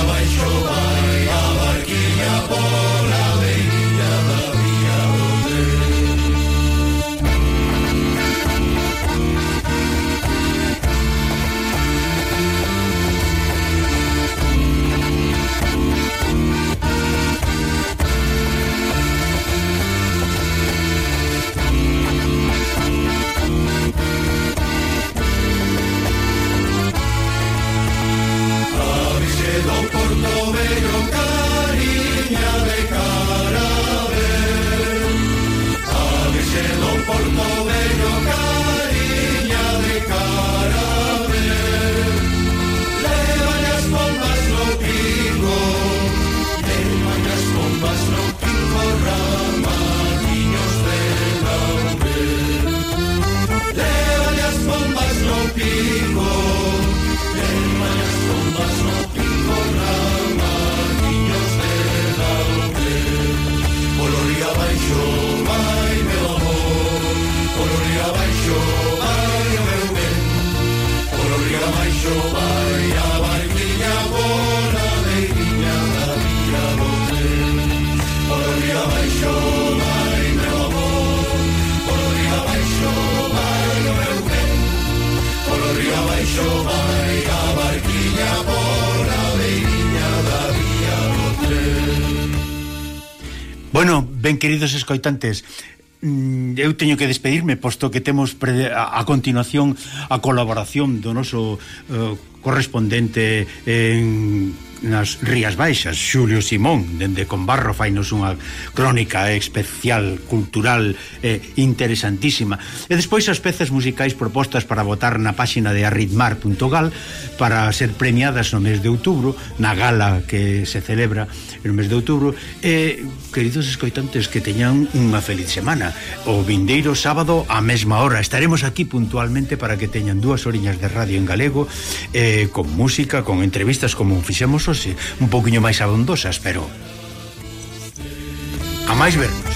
Давай шоу. Xovalla vai miña bola, leiriña da miña bote. Por o ría vai xovai, meu amor, por o ría vai xovai, o meu ben. Por a barquiña bola, leiriña da miña. Bueno, ben queridos escoitantes, Mm, eu teño que despedirme posto que temos a, a continuación a colaboración do noso uh, correspondente en nas Rías Baixas, Xulio Simón, dende Conbarro fainos unha crónica especial, cultural eh, interesantísima. E despois as pezas musicais propostas para votar na páxina de arritmar.gal para ser premiadas no mes de outubro, na gala que se celebra no mes de outubro. E, queridos escoitantes, que teñan unha feliz semana. O vindeiro sábado a mesma hora estaremos aquí puntualmente para que teñan dúas oriñas de radio en galego, eh, con música, con entrevistas como fixemos hoxe un poquinho máis abondosas, pero... A máis vernos.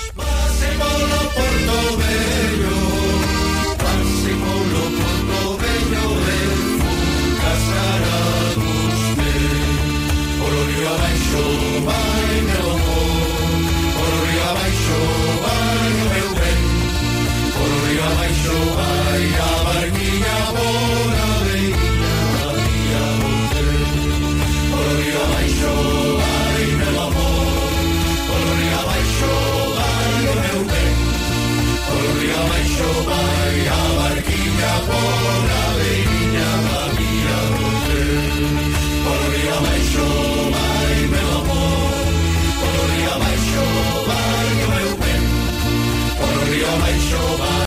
acabó.